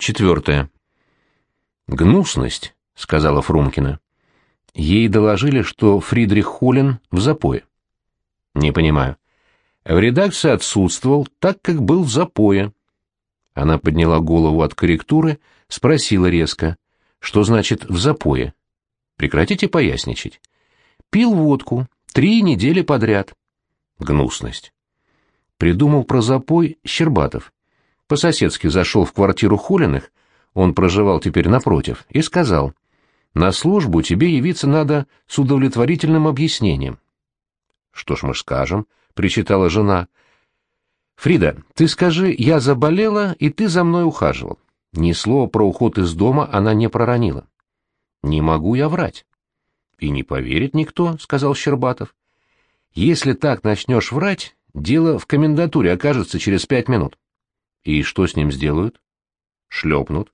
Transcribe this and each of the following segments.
Четвертое. «Гнусность», — сказала Фрумкина. Ей доложили, что Фридрих Хулин в запое. «Не понимаю. В редакции отсутствовал, так как был в запое». Она подняла голову от корректуры, спросила резко, что значит «в запое». Прекратите поясничать. Пил водку три недели подряд. Гнусность. Придумал про запой Щербатов. По-соседски зашел в квартиру Хулиных, он проживал теперь напротив, и сказал, «На службу тебе явиться надо с удовлетворительным объяснением». «Что ж мы скажем?» — причитала жена. «Фрида, ты скажи, я заболела, и ты за мной ухаживал». Ни слова про уход из дома она не проронила. «Не могу я врать». «И не поверит никто», — сказал Щербатов. «Если так начнешь врать, дело в комендатуре окажется через пять минут». И что с ним сделают? Шлепнут.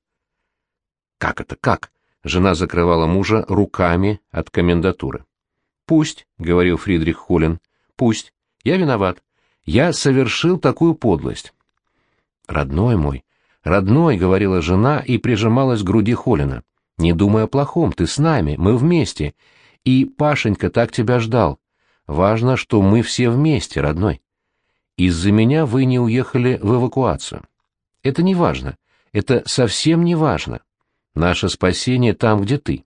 Как это, как? Жена закрывала мужа руками от комендатуры. Пусть, — говорил Фридрих Холин, — пусть. Я виноват. Я совершил такую подлость. Родной мой, родной, — говорила жена и прижималась к груди Холина. Не думай о плохом, ты с нами, мы вместе. И Пашенька так тебя ждал. Важно, что мы все вместе, родной. Из-за меня вы не уехали в эвакуацию. Это не важно. Это совсем не важно. Наше спасение там, где ты.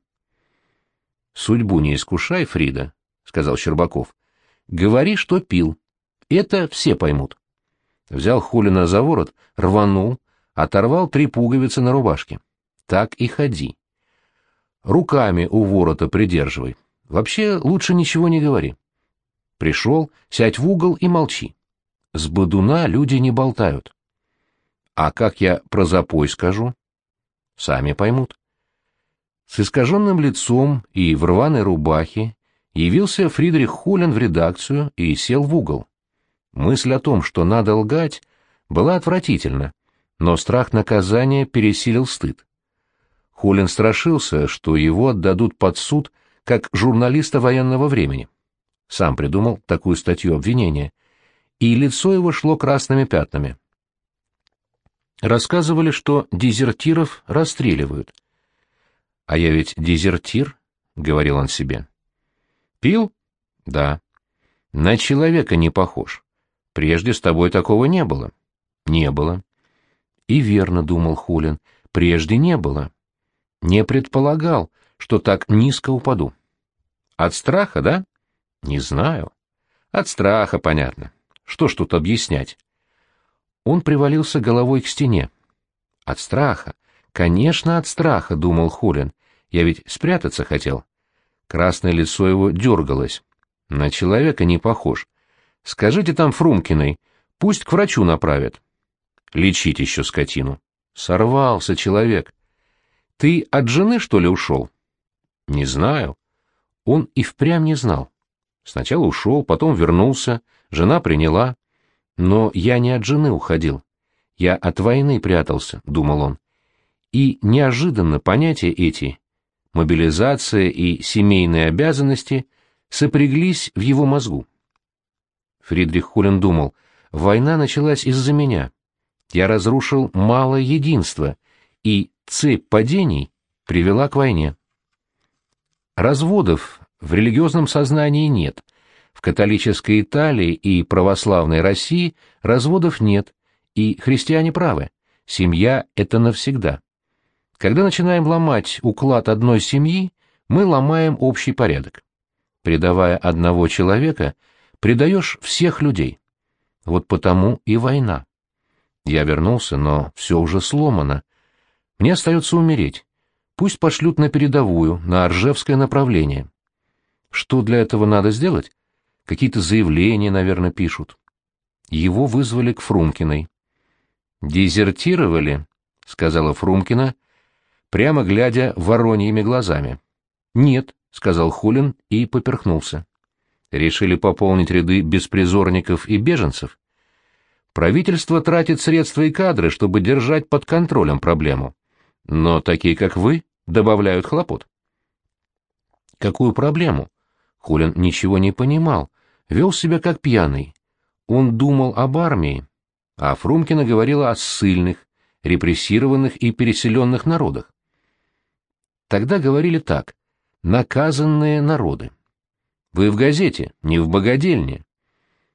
Судьбу не искушай, Фрида, сказал Щербаков. Говори, что пил. Это все поймут. Взял Хулина за ворот, рванул, оторвал три пуговицы на рубашке. Так и ходи. Руками у ворота придерживай. Вообще лучше ничего не говори. Пришел, сядь в угол и молчи. С бодуна люди не болтают. А как я про запой скажу? Сами поймут. С искаженным лицом и в рваной рубахе явился Фридрих Хулин в редакцию и сел в угол. Мысль о том, что надо лгать, была отвратительна, но страх наказания пересилил стыд. Хулин страшился, что его отдадут под суд как журналиста военного времени. Сам придумал такую статью обвинения — и лицо его шло красными пятнами. Рассказывали, что дезертиров расстреливают. «А я ведь дезертир», — говорил он себе. «Пил?» «Да». «На человека не похож. Прежде с тобой такого не было». «Не было». «И верно», — думал Хулин, — «прежде не было. Не предполагал, что так низко упаду». «От страха, да?» «Не знаю». «От страха, понятно». Что ж тут объяснять? Он привалился головой к стене. От страха. Конечно, от страха, думал Хулин. Я ведь спрятаться хотел. Красное лицо его дергалось. На человека не похож. Скажите там Фрумкиной, пусть к врачу направят. Лечить еще скотину. Сорвался человек. Ты от жены, что ли, ушел? Не знаю. Он и впрямь не знал. Сначала ушел, потом вернулся, жена приняла. Но я не от жены уходил. Я от войны прятался, думал он. И неожиданно понятия эти, мобилизация и семейные обязанности, сопряглись в его мозгу. Фридрих Хулин думал, война началась из-за меня. Я разрушил малое единство, и цепь падений привела к войне. Разводов в религиозном сознании нет. В католической Италии и православной России разводов нет, и христиане правы. Семья — это навсегда. Когда начинаем ломать уклад одной семьи, мы ломаем общий порядок. Предавая одного человека, предаешь всех людей. Вот потому и война. Я вернулся, но все уже сломано. Мне остается умереть. Пусть пошлют на передовую, на Оржевское направление. Что для этого надо сделать? Какие-то заявления, наверное, пишут. Его вызвали к Фрумкиной. «Дезертировали?» — сказала Фрумкина, прямо глядя вороньими глазами. «Нет», — сказал Хулин и поперхнулся. «Решили пополнить ряды беспризорников и беженцев?» Правительство тратит средства и кадры, чтобы держать под контролем проблему. Но такие, как вы, добавляют хлопот. Какую проблему? Хулин ничего не понимал, вел себя как пьяный. Он думал об армии, а Фрумкина говорила о ссыльных, репрессированных и переселенных народах. Тогда говорили так «наказанные народы». Вы в газете, не в богадельне.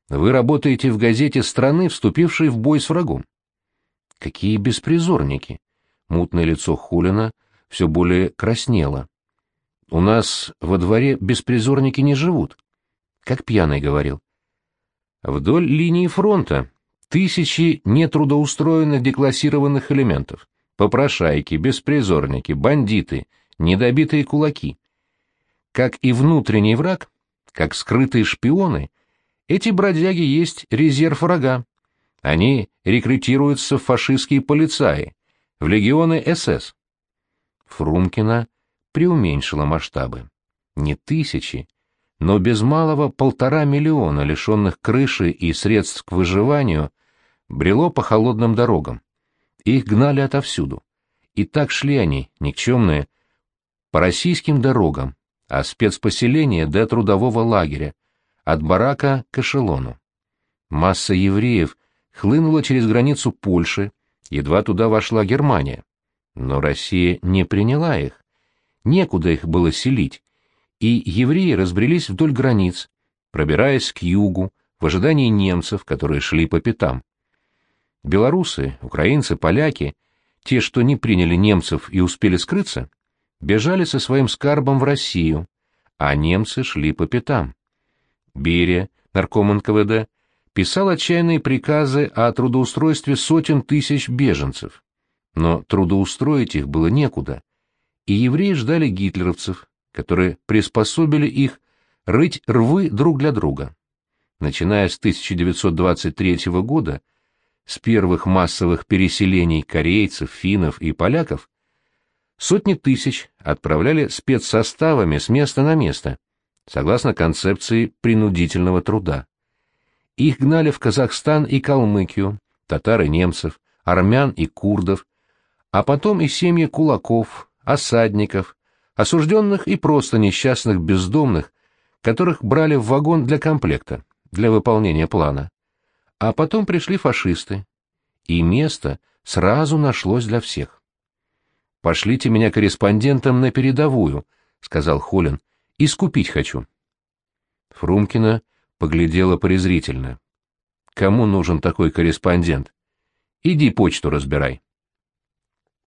Вы работаете в газете страны, вступившей в бой с врагом. Какие беспризорники! Мутное лицо Хулина все более краснело. У нас во дворе беспризорники не живут. Как пьяный говорил. Вдоль линии фронта тысячи нетрудоустроенных деклассированных элементов. Попрошайки, беспризорники, бандиты, недобитые кулаки. Как и внутренний враг, как скрытые шпионы, эти бродяги есть резерв врага. Они рекрутируются в фашистские полицаи, в легионы СС. Фрумкина преуменьшила масштабы. Не тысячи, но без малого полтора миллиона, лишенных крыши и средств к выживанию, брело по холодным дорогам. Их гнали отовсюду. И так шли они, никчемные, по российским дорогам, а спецпоселение до трудового лагеря, от барака к эшелону. Масса евреев хлынула через границу Польши, едва туда вошла Германия. Но Россия не приняла их. Некуда их было селить, и евреи разбрелись вдоль границ, пробираясь к югу, в ожидании немцев, которые шли по пятам. Белорусы, украинцы, поляки, те, что не приняли немцев и успели скрыться, бежали со своим скарбом в Россию, а немцы шли по пятам. Берия, нарком НКВД, писал отчаянные приказы о трудоустройстве сотен тысяч беженцев. Но трудоустроить их было некуда, и евреи ждали гитлеровцев, которые приспособили их рыть рвы друг для друга. Начиная с 1923 года, с первых массовых переселений корейцев, финнов и поляков, сотни тысяч отправляли спецсоставами с места на место, согласно концепции принудительного труда. Их гнали в Казахстан и Калмыкию, татар и немцев, армян и курдов, а потом и семьи кулаков, осадников, осужденных и просто несчастных бездомных, которых брали в вагон для комплекта, для выполнения плана. А потом пришли фашисты, и место сразу нашлось для всех. «Пошлите меня корреспондентом на передовую», — сказал Холин, — «искупить хочу». Фрумкина поглядела презрительно. «Кому нужен такой корреспондент? Иди почту разбирай».